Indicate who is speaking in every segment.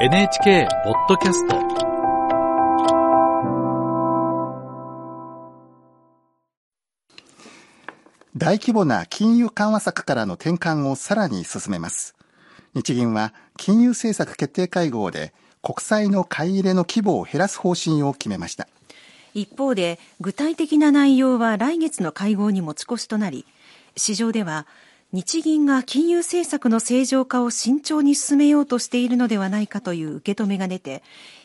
Speaker 1: NHK ポッドキャスト。
Speaker 2: 大規模な金融緩和策からの転換をさらに進めます。日銀は金融政策決定会合で国債の買い入れの規模を減らす方針を決めました。
Speaker 3: 一方で具体的な内容は来月の会合に持ち越しとなり市場では日銀が金融政策の正常化を慎重に進めようとしているのではないかという受け止めが出て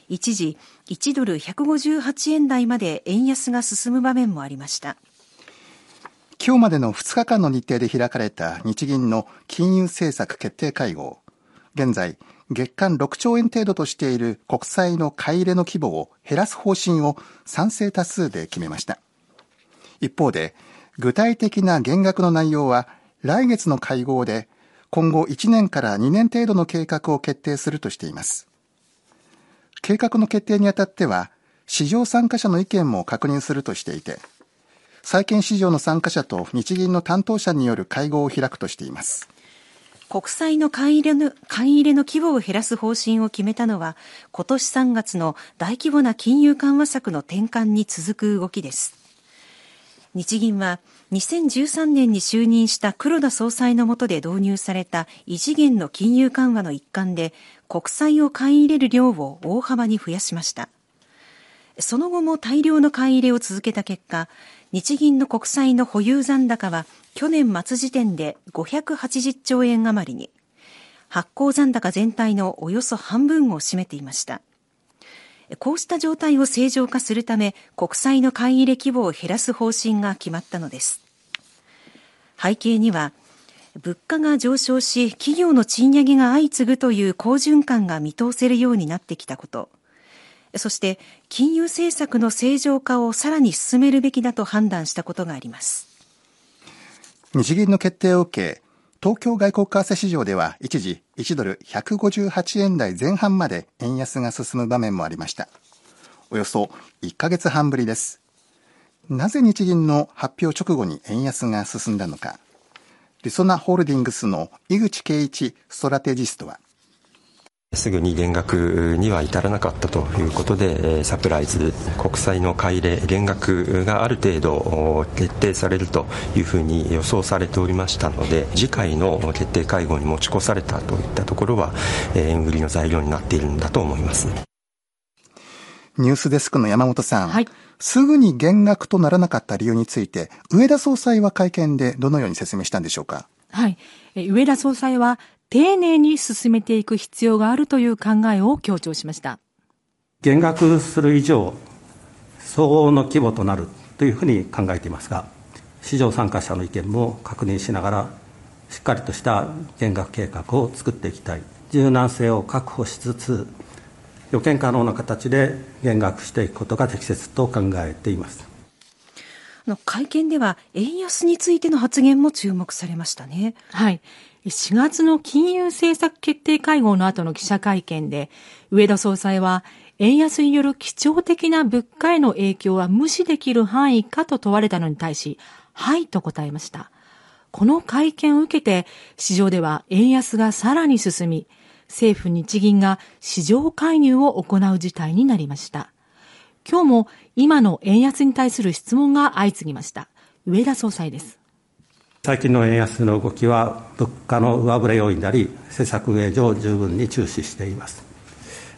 Speaker 3: 一時1ドル158円台まで円安が進む場面もありました。
Speaker 2: 今日までの2日間の日程で開かれた日銀の金融政策決定会合。現在月間6兆円程度としている国債の買い入れの規模を減らす方針を賛成多数で決めました。一方で具体的な減額の内容は来月の会合で今後1年から2年程度の計画を決定するとしています。計画の決定にあたっては市場参加者の意見も確認するとしていて債券市場の参加者と日銀の担当者による会合を開くとしています。
Speaker 3: 国債の買い入れの買い入れの規模を減らす方針を決めたのは今年3月の大規模な金融緩和策の転換に続く動きです。日銀は2013年に就任した黒田総裁の下で導入された異次元の金融緩和の一環で国債を買い入れる量を大幅に増やしました。その後も大量の買い入れを続けた結果日銀の国債の保有残高は去年末時点で580兆円余りに。発行残高全体のおよそ半分を占めていました。こうした状態を正常化するため国債の買い入れ規模を減らす方針が決まったのです。背景には物価が上昇し企業の賃上げが相次ぐという好循環が見通せるようになってきたこと。そして金融政策の正常化をさらに進めるべきだと判断したことがあります。
Speaker 2: 日銀の決定を受け東京外国為替市場では一時1ドル158円台前半まで円安が進む場面もありました。およそ1ヶ月半ぶりです。なぜ日銀の発表直後に円安が進んだのか。りそなホールディングスの井口圭一ストラテジストは
Speaker 4: すぐに減額には至らなかったということで、サプライズ、国債の買い入れ、減額がある程度決定されるというふうに予想されておりましたので、次回の決定会合に持ち越されたといったところは、円売りの材料になっているんだと思います。
Speaker 2: ニュースデスクの山本さん、
Speaker 5: はい、
Speaker 2: すぐに減額とならなかった理由について、上田総裁は会見でどのように説明したんでしょうか？
Speaker 5: はい。上田総裁は、丁寧に進めていく必要があるという考えを強調しました
Speaker 6: 減額する以上、相応の規模となるというふうに考えていますが、市場参加者の意見も確認しながら、しっかりとした減額計画を作っていきたい、柔軟性を確保しつつ、予見可能な形で減額していくことが適切と考えています
Speaker 3: 会見では円安についての発言も注目されましたね。
Speaker 5: はい。4月の金融政策決定会合の後の記者会見で、上田総裁は、円安による基調的な物価への影響は無視できる範囲かと問われたのに対し、はいと答えました。この会見を受けて、市場では円安がさらに進み、政府日銀が市場介入を行う事態になりました。今日も今の円安に対する質問が相次ぎました。上田総裁です。
Speaker 6: 最近の円安の動きは物価の上振れ要因であり、政策上上十分に注視しています。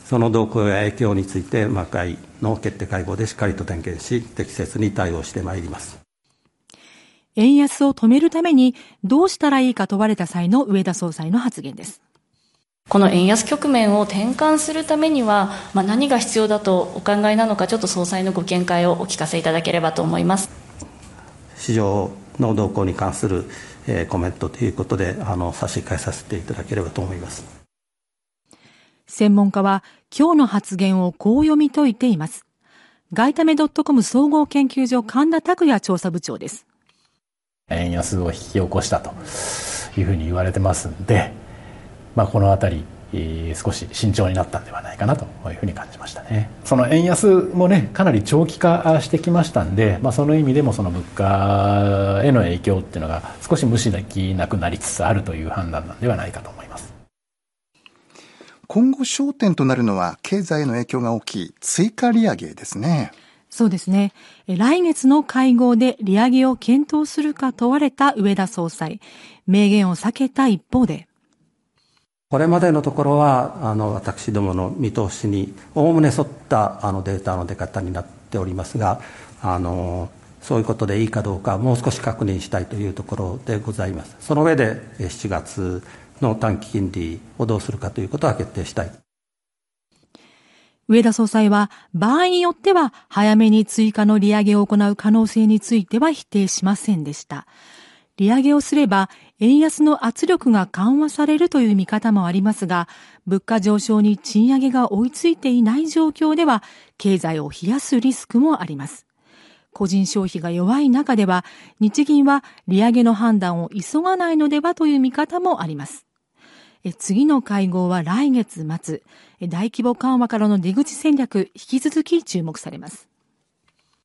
Speaker 6: その動向や影響について、魔界の決定会合でしっかりと点検し、適切に対応してまいります。
Speaker 5: 円安を止めるためにどうしたらいいか問われた際の上田総裁の発言です。
Speaker 7: この円安局面を転換するためには、まあ、何が必要だとお考えなのか、ちょっと総裁のご見解をお聞かせいただければと思います。
Speaker 6: 市場の動向に関する、えー、コメントということであの差し控えさせていただければと思います。
Speaker 5: 専門家は今日の発言をこう読み解いています。外為ドットコム総合研究所神田拓也調査部長です。
Speaker 8: 円安を引き起こしたというふうに言われてますんで、まあ、この辺り少し慎重になったんではないかなというふうに感じましたねその円安もねかなり長期化してきましたんで、まあ、その意味でもその物価への影響っていうのが少し無視できなくなりつつあるという判断なんではないかと思います
Speaker 2: 今後焦点となるのは経済への影響が大きい追加利上げですね。
Speaker 5: そうですね。来月の会合で利上げを検討するか問われた上田総裁。明言を避けた一方で。
Speaker 6: これまでのところは、あの、私どもの見通しに、おおむね沿ったあのデータの出方になっておりますが、あの、そういうことでいいかどうか、もう少し確認したいというところでございます。その上で、7月の短期金利をどうするかということは決定したい。
Speaker 5: 上田総裁は、場合によっては早めに追加の利上げを行う可能性については否定しませんでした。利上げをすれば、円安の圧力が緩和されるという見方もありますが、物価上昇に賃上げが追いついていない状況では、経済を冷やすリスクもあります。個人消費が弱い中では、日銀は利上げの判断を急がないのではという見方もあります。次の会合は来月末。大規模緩和からの出口戦略、引き続き注目されます。